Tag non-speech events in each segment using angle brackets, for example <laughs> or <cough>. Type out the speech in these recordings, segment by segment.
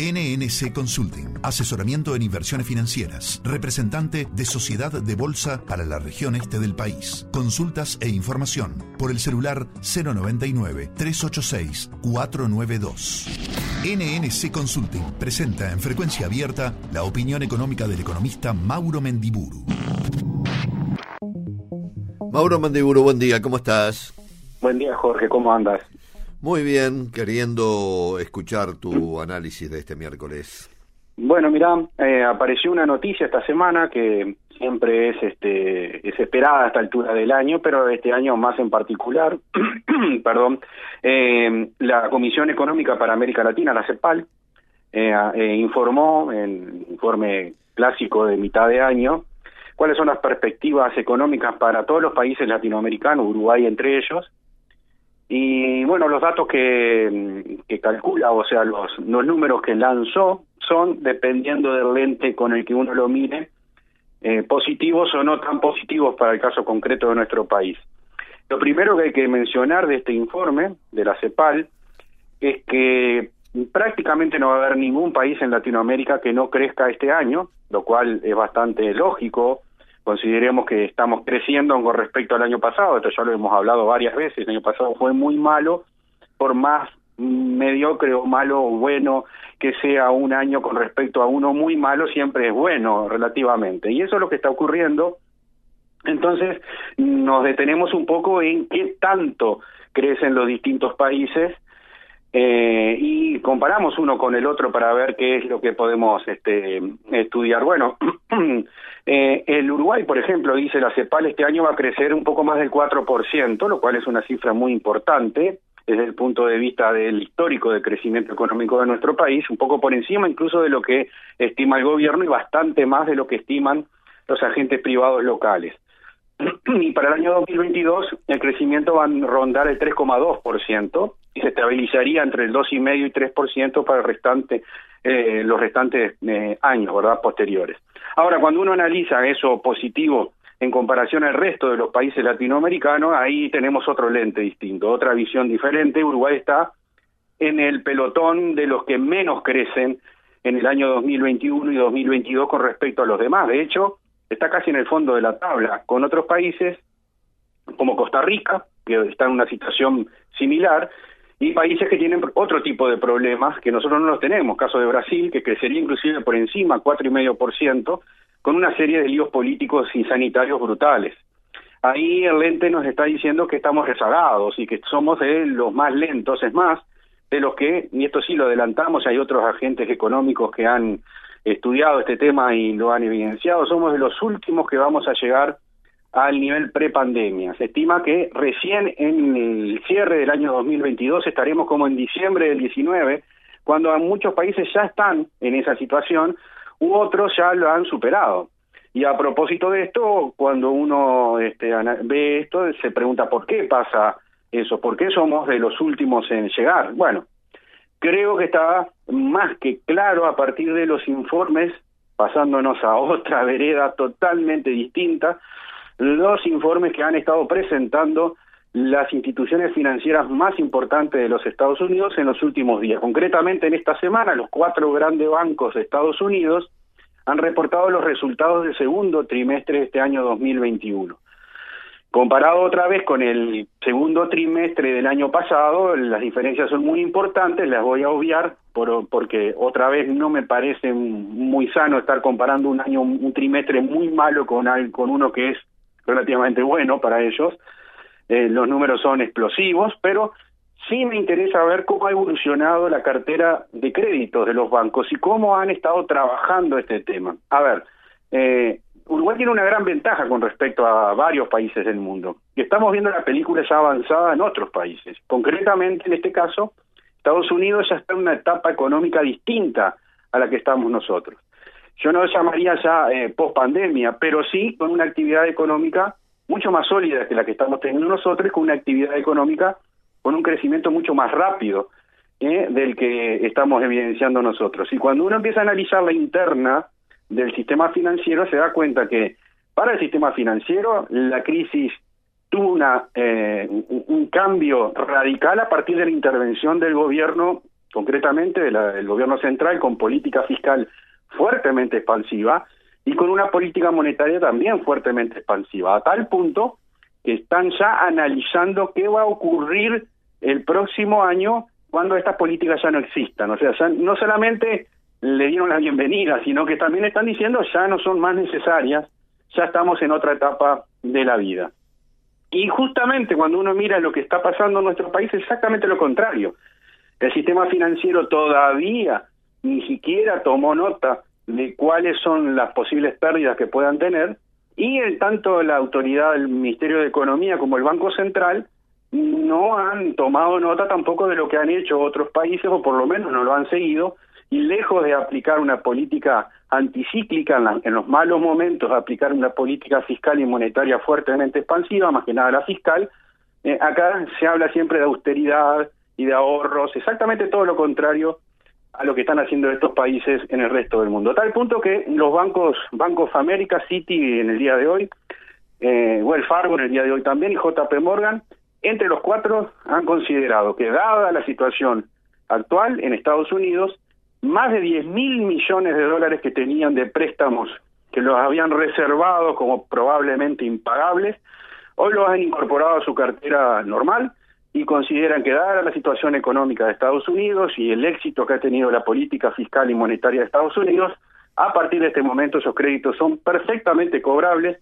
NNC Consulting, asesoramiento en inversiones financieras, representante de Sociedad de Bolsa para la región este del país. Consultas e información por el celular 099-386-492. NNC Consulting presenta en frecuencia abierta la opinión económica del economista Mauro Mendiburu. Mauro Mendiburu, buen día, ¿cómo estás? Buen día, Jorge, ¿cómo andas? Muy bien, queriendo escuchar tu análisis de este miércoles. Bueno, mira, eh, apareció una noticia esta semana que siempre es este es esperada a esta altura del año, pero este año más en particular, <clears throat> perdón, eh, la Comisión Económica para América Latina, la CEPAL, eh, eh, informó en informe clásico de mitad de año cuáles son las perspectivas económicas para todos los países latinoamericanos, Uruguay entre ellos, y bueno, los datos que, calcula, o sea, los, los números que lanzó son, dependiendo del lente con el que uno lo mire, eh, positivos o no tan positivos para el caso concreto de nuestro país. Lo primero que hay que mencionar de este informe de la CEPAL es que prácticamente no va a haber ningún país en Latinoamérica que no crezca este año, lo cual es bastante lógico consideremos que estamos creciendo con respecto al año pasado, esto ya lo hemos hablado varias veces, el año pasado fue muy malo, por más mediocre o malo o bueno que sea un año con respecto a uno muy malo, siempre es bueno relativamente. Y eso es lo que está ocurriendo. Entonces nos detenemos un poco en qué tanto crecen los distintos países eh, y comparamos uno con el otro para ver qué es lo que podemos este, estudiar. Bueno, <clears throat> eh, el Uruguay, por ejemplo, dice la CEPAL este año va a crecer un poco más del 4%, lo cual es una cifra muy importante desde el punto de vista del histórico de crecimiento económico de nuestro país, un poco por encima incluso de lo que estima el gobierno y bastante más de lo que estiman los agentes privados locales. <clears throat> y para el año 2022 el crecimiento va a rondar el 3,2% y se estabilizaría entre el 2,5 y 3% para el restante eh, los restantes eh, años, ¿verdad? posteriores. Ahora, cuando uno analiza eso positivo en comparación al resto de los países latinoamericanos, ahí tenemos otro lente distinto, otra visión diferente. Uruguay está en el pelotón de los que menos crecen en el año 2021 y 2022 con respecto a los demás. De hecho, está casi en el fondo de la tabla, con otros países como Costa Rica, que está en una situación similar, y países que tienen otro tipo de problemas que nosotros no los tenemos, caso de Brasil, que crecería inclusive por encima, cuatro y medio por ciento, con una serie de líos políticos y sanitarios brutales. Ahí el lente nos está diciendo que estamos rezagados y que somos de los más lentos, es más, de los que, y esto sí lo adelantamos, hay otros agentes económicos que han estudiado este tema y lo han evidenciado, somos de los últimos que vamos a llegar al nivel prepandemia. Se estima que recién en el cierre del año 2022 estaremos como en diciembre del 19, cuando muchos países ya están en esa situación u otros ya lo han superado. Y a propósito de esto, cuando uno este, ve esto, se pregunta por qué pasa eso, por qué somos de los últimos en llegar. Bueno, creo que está más que claro a partir de los informes, pasándonos a <laughs> otra vereda totalmente distinta, los informes que han estado presentando las instituciones financieras más importantes de los Estados Unidos en los últimos días. Concretamente en esta semana, los cuatro grandes bancos de Estados Unidos han reportado los resultados del segundo trimestre de este año 2021. Comparado otra vez con el segundo trimestre del año pasado, las diferencias son muy importantes, las voy a obviar por, porque otra vez no me parece muy sano estar comparando un año, un trimestre muy malo con, con uno que es relativamente bueno para ellos. Eh, los números son explosivos, pero sí me interesa ver cómo ha evolucionado la cartera de créditos de los bancos y cómo han estado trabajando este tema. A ver, eh, Uruguay tiene una gran ventaja con respecto a varios países del mundo. Y estamos viendo la película ya avanzada en otros países. Concretamente, en este caso, Estados Unidos ya está en una etapa económica distinta a la que estamos nosotros. Yo no llamaría ya eh, post pandemia, pero sí con una actividad económica mucho más sólida que la que estamos teniendo nosotros, con una actividad económica con un crecimiento mucho más rápido eh, del que estamos evidenciando nosotros. Y cuando uno empieza a analizar la interna del sistema financiero se da cuenta que para el sistema financiero la crisis tuvo una, eh, un, cambio radical a partir de la intervención del gobierno concretamente del gobierno central con política fiscal fuertemente expansiva y con una política monetaria también fuertemente expansiva, a tal punto que están ya analizando qué va a ocurrir el próximo año cuando estas políticas ya no existan. O sea, no solamente le dieron la bienvenida, sino que también están diciendo ya no son más necesarias, ya estamos en otra etapa de la vida. Y justamente cuando uno mira lo que está pasando en nuestro país, exactamente lo contrario. El sistema financiero todavía ni siquiera tomó nota de cuáles son las posibles pérdidas que puedan tener y el, tanto la autoridad del Ministerio de Economía como el Banco Central no han tomado nota tampoco de lo que han hecho otros países o por lo menos no lo han seguido y lejos de aplicar una política anticíclica en, los malos momentos, aplicar una política fiscal y monetaria fuertemente expansiva, más que nada la fiscal, eh, acá se habla siempre de austeridad y de ahorros, exactamente todo lo contrario a lo que están haciendo estos países en el resto del mundo. A tal punto que los bancos, Bancos América, Citi en el día de hoy, eh, Wells Fargo en el día de hoy también y JP Morgan, entre los cuatro han considerado que dada la situación actual en Estados Unidos, más de 10 mil millones de dólares que tenían de préstamos que los habían reservado como probablemente impagables, hoy los han incorporado a su cartera normal y consideran que dada la situación económica de Estados Unidos y el éxito que ha tenido la política fiscal y monetaria de Estados Unidos, a partir de este momento esos créditos son perfectamente cobrables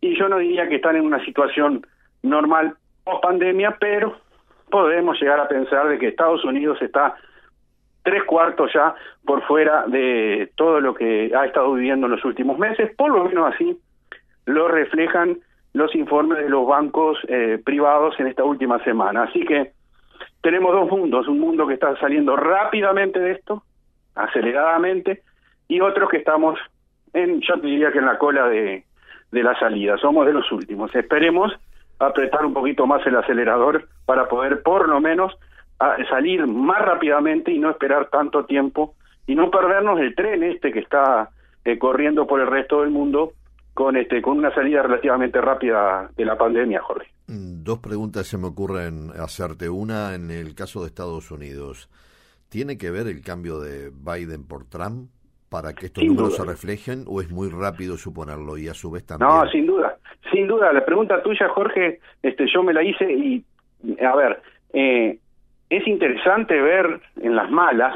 y yo no diría que están en una situación normal post pandemia, pero podemos llegar a pensar de que Estados Unidos está tres cuartos ya por fuera de todo lo que ha estado viviendo en los últimos meses, por lo menos así lo reflejan los informes de los bancos eh, privados en esta última semana. Así que tenemos dos mundos, un mundo que está saliendo rápidamente de esto, aceleradamente, y otros que estamos en, yo diría que en la cola de, la salida, somos de los últimos. Esperemos apretar un poquito más el acelerador para poder por lo menos salir más rápidamente y no esperar tanto tiempo y no perdernos el tren este que está eh, corriendo por el resto del mundo con este con una salida relativamente rápida de la pandemia, Jorge. Mm, dos preguntas se me ocurren hacerte. Una en el caso de Estados Unidos. ¿Tiene que ver el cambio de Biden por Trump para que estos números se reflejen o es muy rápido suponerlo y a su vez también? No, sin duda, sin duda. La pregunta tuya, Jorge, este, yo me la hice y, a ver, eh, es interesante ver en las malas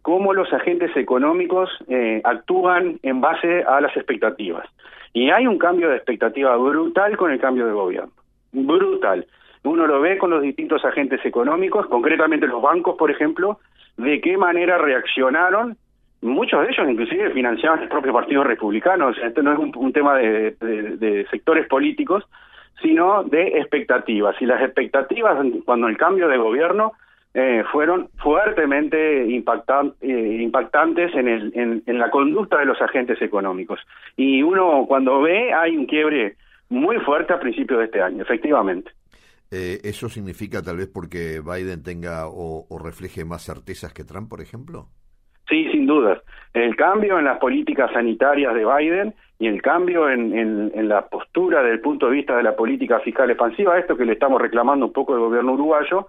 cómo los agentes económicos eh, actúan en base a las expectativas. Y hay un cambio de expectativa brutal con el cambio de gobierno. Brutal. Uno lo ve con los distintos agentes económicos, concretamente los bancos, por ejemplo, de qué manera reaccionaron. Muchos de ellos inclusive financiaban el propio Partido Republicano. O sea, esto no es un, tema de sectores políticos, sino de expectativas. Y las expectativas, cuando el cambio de gobierno, eh, fueron fuertemente impactan, eh, impactantes en, el, en, la conducta de los agentes económicos. Y uno cuando ve hay un quiebre muy fuerte a principios de este año, efectivamente. Eh, ¿Eso significa tal vez porque Biden tenga o, o, refleje más certezas que Trump, por ejemplo? Sí, sin duda. El cambio en las políticas sanitarias de Biden y el cambio en, en, la postura desde el punto de vista de la política fiscal expansiva, esto que le estamos reclamando un poco al gobierno uruguayo,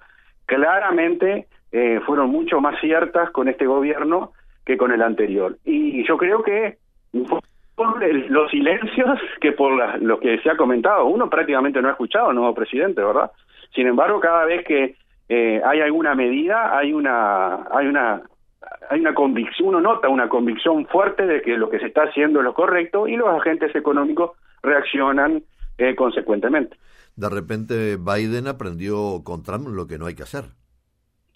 claramente eh, fueron mucho más ciertas con este gobierno que con el anterior. Y yo creo que por los silencios que por lo que se ha comentado, uno prácticamente no ha escuchado al nuevo presidente, ¿verdad? Sin embargo, cada vez que eh, hay alguna medida, hay una, hay una hay una convicción, uno nota una convicción fuerte de que lo que se está haciendo es lo correcto y los agentes económicos reaccionan eh, consecuentemente. De repente Biden aprendió con Trump lo que no hay que hacer.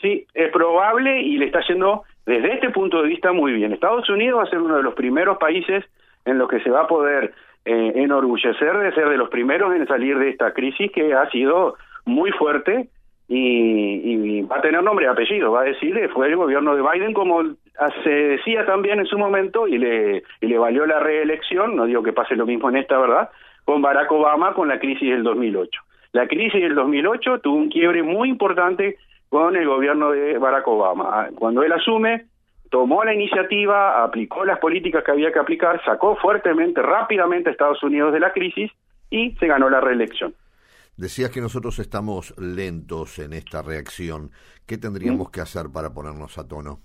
Sí, es probable y le está yendo desde este punto de vista muy bien. Estados Unidos va a ser uno de los primeros países en los que se va a poder eh, enorgullecer de ser de los primeros en salir de esta crisis que ha sido muy fuerte y, va a tener nombre y apellido, va a decir, fue el gobierno de Biden como se decía también en su momento y le, y le valió la reelección, no digo que pase lo mismo en esta, ¿verdad? Con Barack Obama con la crisis del 2008. La crisis del 2008 tuvo un quiebre muy importante con el gobierno de Barack Obama. Ah, cuando él asume, tomó la iniciativa, aplicó las políticas que había que aplicar, sacó fuertemente, rápidamente a Estados Unidos de la crisis y se ganó la reelección. Decías que nosotros estamos lentos en esta reacción. ¿Qué tendríamos que hacer para ponernos a tono?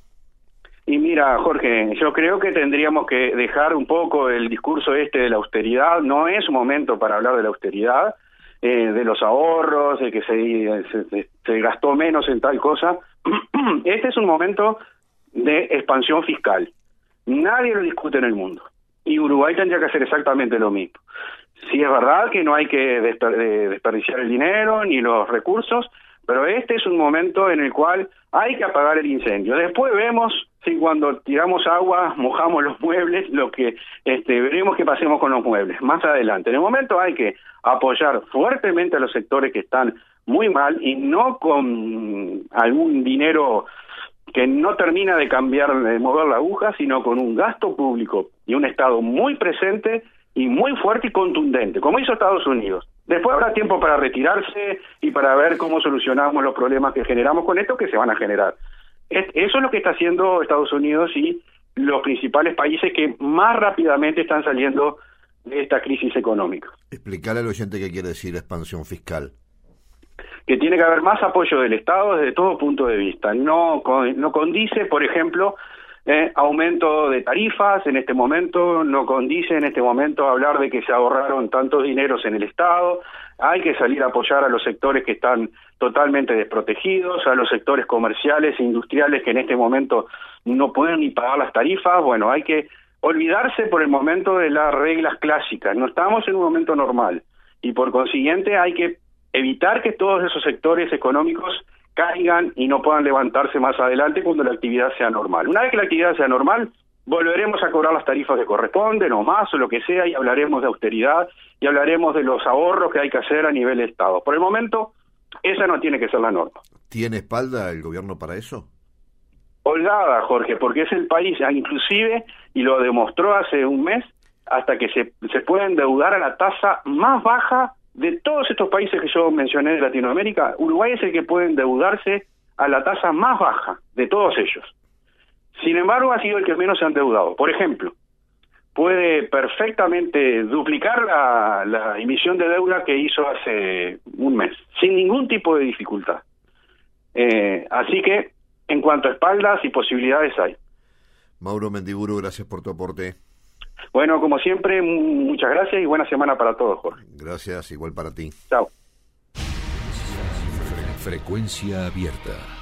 Y mira, Jorge, yo creo que tendríamos que dejar un poco el discurso este de la austeridad. No es momento para hablar de la austeridad, eh, de los ahorros, de que se, se gastó menos en tal cosa. <clears throat> este es un momento de expansión fiscal. Nadie lo discute en el mundo. Y Uruguay tendría que hacer exactamente lo mismo. Sí es verdad que no hay que desperdiciar el dinero ni los recursos, pero este es un momento en el cual hay que apagar el incendio. Después vemos si cuando tiramos agua mojamos los muebles, lo que este, veremos que pasemos con los muebles más adelante. En el momento hay que apoyar fuertemente a los sectores que están muy mal y no con algún dinero que no termina de cambiar, de mover la aguja, sino con un gasto público y un Estado muy presente y muy fuerte y contundente, como hizo Estados Unidos. Después habrá tiempo para retirarse y para ver cómo solucionamos los problemas que generamos con esto, que se van a generar. Eso es lo que está haciendo Estados Unidos y los principales países que más rápidamente están saliendo de esta crisis económica. Explicarle al oyente qué quiere decir expansión fiscal. Que tiene que haber más apoyo del Estado desde todo punto de vista. No, no condice, por ejemplo, eh, aumento de tarifas en este momento, no condice en este momento hablar de que se ahorraron tantos dineros en el Estado, hay que salir a apoyar a los sectores que están totalmente desprotegidos, a los sectores comerciales e industriales que en este momento no pueden ni pagar las tarifas, bueno, hay que olvidarse por el momento de las reglas clásicas, no estamos en un momento normal y por consiguiente hay que evitar que todos esos sectores económicos caigan y no puedan levantarse más adelante cuando la actividad sea normal. Una vez que la actividad sea normal, volveremos a cobrar las tarifas que corresponden o más o lo que sea y hablaremos de austeridad y hablaremos de los ahorros que hay que hacer a nivel Estado. Por el momento, esa no tiene que ser la norma. ¿Tiene espalda el gobierno para eso? Holgada, Jorge, porque es el país, ah, inclusive, y lo demostró hace un mes, hasta que se, se puede endeudar a la tasa más baja de todos estos países que yo mencioné de Latinoamérica, Uruguay es el que puede endeudarse a la tasa más baja de todos ellos. Sin embargo, ha sido el que menos se ha endeudado. Por ejemplo, puede perfectamente duplicar la, emisión de deuda que hizo hace un mes, sin ningún tipo de dificultad. Eh, así que, en cuanto a espaldas y posibilidades hay. Mauro Mendiburu, gracias por tu aporte. Bueno, como siempre, muchas gracias y buena semana para todos, Jorge. Gracias, igual para ti. Chao. Frecuencia abierta.